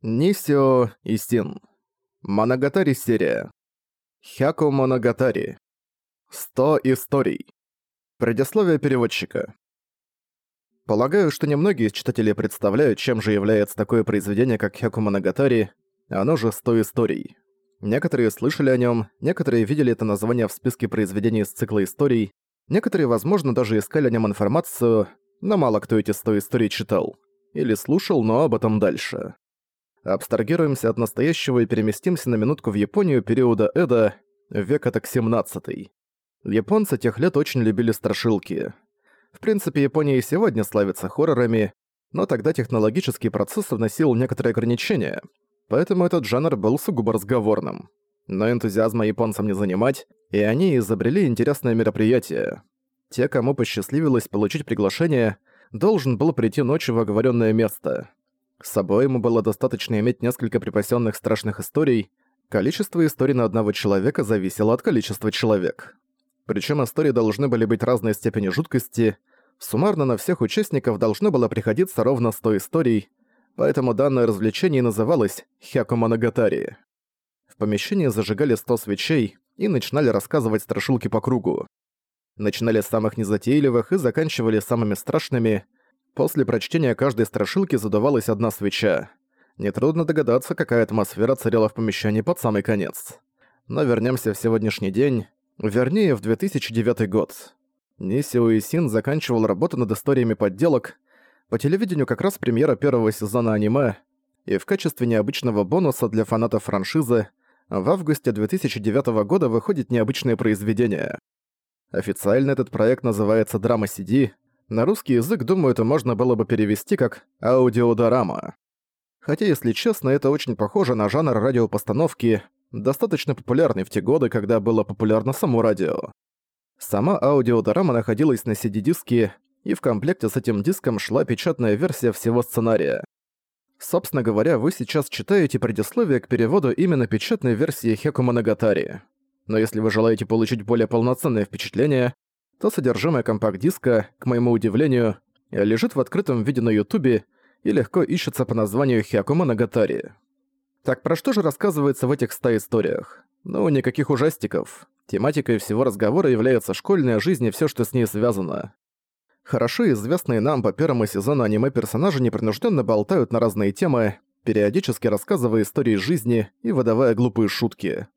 Нисио Исин. Моногатари серия. Хяку Моногатари. 100 историй. Предисловие переводчика. Полагаю, что немногие из читателей представляют, чем же является такое произведение, как Хяку Моногатари, оно же 100 историй. Некоторые слышали о нем, некоторые видели это название в списке произведений из цикла историй, некоторые, возможно, даже искали о нем информацию, но мало кто эти 100 историй читал. Или слушал, но об этом дальше. Абстрагируемся от настоящего и переместимся на минутку в Японию периода Эда, века так 17 Японцы тех лет очень любили страшилки. В принципе, Япония и сегодня славится хоррорами, но тогда технологический процесс вносил некоторые ограничения, поэтому этот жанр был сугубо разговорным. Но энтузиазма японцам не занимать, и они изобрели интересное мероприятие. Те, кому посчастливилось получить приглашение, должен был прийти ночью в оговоренное место. С собой ему было достаточно иметь несколько припасенных страшных историй. Количество историй на одного человека зависело от количества человек. Причем истории должны были быть разной степени жуткости. Суммарно на всех участников должно было приходиться ровно 100 историй, поэтому данное развлечение называлось «Хяку Моногатари». В помещении зажигали 100 свечей и начинали рассказывать страшилки по кругу. Начинали с самых незатейливых и заканчивали самыми страшными – После прочтения каждой страшилки задувалась одна свеча. Нетрудно догадаться, какая атмосфера царила в помещении под самый конец. Но вернемся в сегодняшний день, вернее, в 2009 год. Ниси Уисин заканчивал работу над историями подделок. По телевидению как раз премьера первого сезона аниме, и в качестве необычного бонуса для фанатов франшизы в августе 2009 года выходит необычное произведение. Официально этот проект называется «Драма CD», на русский язык, думаю, это можно было бы перевести как «аудиодорама». Хотя, если честно, это очень похоже на жанр радиопостановки, достаточно популярный в те годы, когда было популярно само радио. Сама аудиодорама находилась на CD-диске, и в комплекте с этим диском шла печатная версия всего сценария. Собственно говоря, вы сейчас читаете предисловие к переводу именно печатной версии Хеку Моногатари. Но если вы желаете получить более полноценное впечатление, то содержимое компакт-диска, к моему удивлению, лежит в открытом виде на ютубе и легко ищется по названию Хиакума Нагатари. Так про что же рассказывается в этих ста историях? Ну, никаких ужастиков. Тематикой всего разговора является школьная жизнь и всё, что с ней связано. Хорошо известные нам по первому сезону аниме-персонажи непринужденно болтают на разные темы, периодически рассказывая истории жизни и выдавая глупые шутки.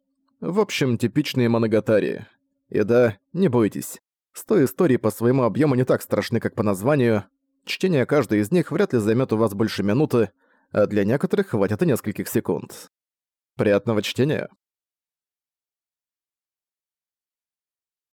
В общем, типичные моногатари. И да, не бойтесь, Сто историй по своему объему не так страшны, как по названию. Чтение каждой из них вряд ли займет у вас больше минуты, а для некоторых хватит и нескольких секунд. Приятного чтения!